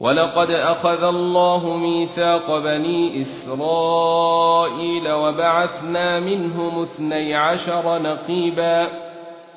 ولقد اخذ الله ميثاق بني اسرائيل وبعثنا منهم اثني عشر نقيبا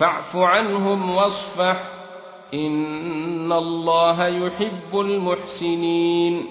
فاعف عنهم واصفح إن الله يحب المحسنين